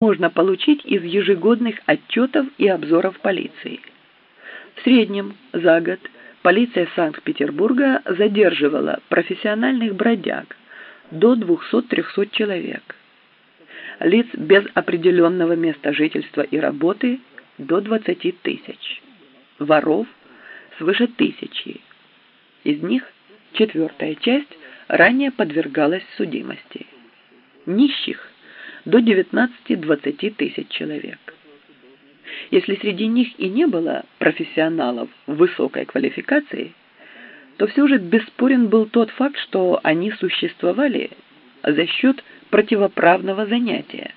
можно получить из ежегодных отчетов и обзоров полиции. В среднем за год полиция Санкт-Петербурга задерживала профессиональных бродяг до 200-300 человек, лиц без определенного места жительства и работы до 20 тысяч, воров свыше тысячи. Из них четвертая часть ранее подвергалась судимости. Нищих до 19-20 тысяч человек. Если среди них и не было профессионалов высокой квалификации, то все же бесспорен был тот факт, что они существовали за счет противоправного занятия.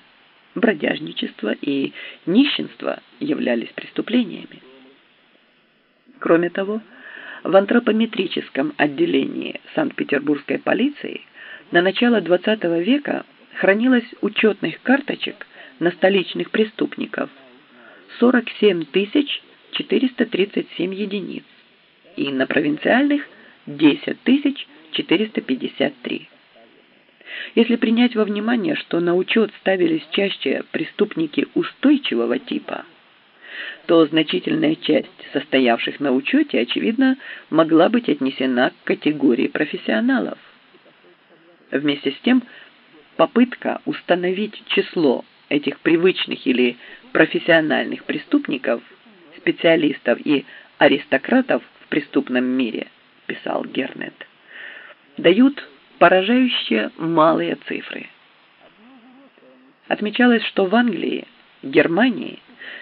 Бродяжничество и нищенство являлись преступлениями. Кроме того, в антропометрическом отделении Санкт-Петербургской полиции на начало XX века хранилось учетных карточек на столичных преступников 47 437 единиц и на провинциальных 10 453. Если принять во внимание, что на учет ставились чаще преступники устойчивого типа, то значительная часть состоявших на учете, очевидно, могла быть отнесена к категории профессионалов. Вместе с тем, попытка установить число этих привычных или профессиональных преступников, специалистов и аристократов в преступном мире, писал Гернет, дают поражающие малые цифры. Отмечалось, что в Англии, Германии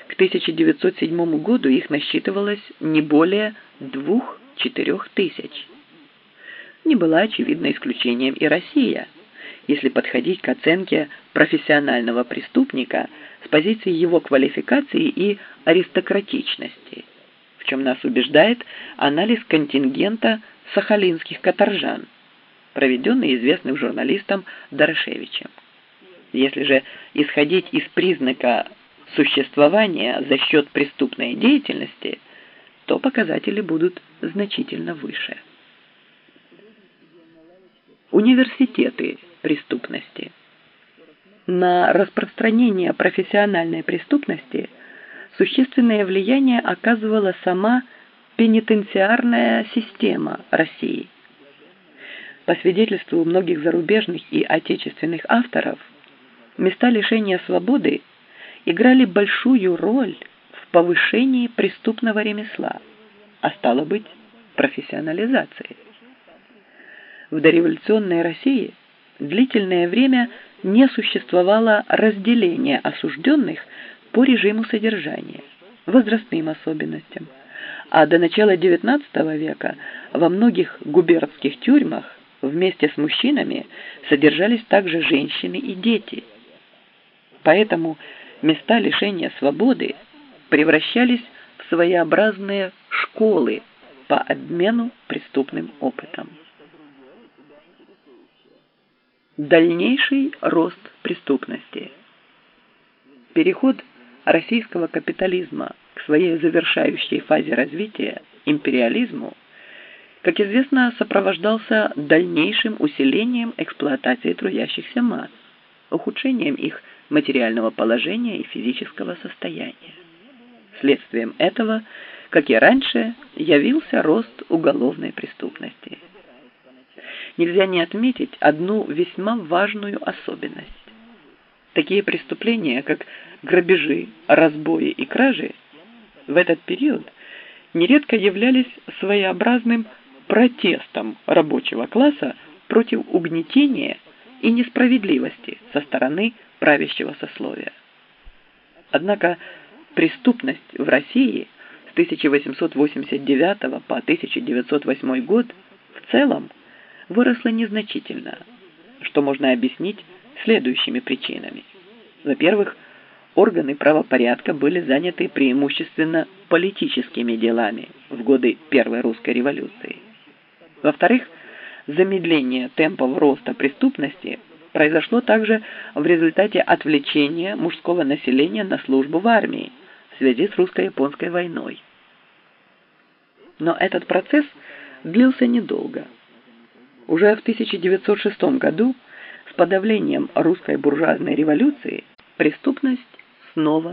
к 1907 году их насчитывалось не более 2-4 тысяч. Не была очевидно исключением и Россия – если подходить к оценке профессионального преступника с позиции его квалификации и аристократичности, в чем нас убеждает анализ контингента сахалинских каторжан, проведенный известным журналистом Дорошевичем. Если же исходить из признака существования за счет преступной деятельности, то показатели будут значительно выше. Университеты преступности. На распространение профессиональной преступности существенное влияние оказывала сама пенитенциарная система России. По свидетельству многих зарубежных и отечественных авторов, места лишения свободы играли большую роль в повышении преступного ремесла, а стало быть, профессионализации. В дореволюционной России длительное время не существовало разделения осужденных по режиму содержания, возрастным особенностям, а до начала XIX века во многих губернских тюрьмах вместе с мужчинами содержались также женщины и дети. Поэтому места лишения свободы превращались в своеобразные школы по обмену преступным опытом. Дальнейший рост преступности. Переход российского капитализма к своей завершающей фазе развития, империализму, как известно, сопровождался дальнейшим усилением эксплуатации трудящихся масс, ухудшением их материального положения и физического состояния. Следствием этого, как и раньше, явился рост уголовной преступности – нельзя не отметить одну весьма важную особенность. Такие преступления, как грабежи, разбои и кражи, в этот период нередко являлись своеобразным протестом рабочего класса против угнетения и несправедливости со стороны правящего сословия. Однако преступность в России с 1889 по 1908 год в целом выросла незначительно, что можно объяснить следующими причинами. Во-первых, органы правопорядка были заняты преимущественно политическими делами в годы Первой русской революции. Во-вторых, замедление темпов роста преступности произошло также в результате отвлечения мужского населения на службу в армии в связи с русско-японской войной. Но этот процесс длился недолго – уже в 1906 году с подавлением русской буржуазной революции преступность снова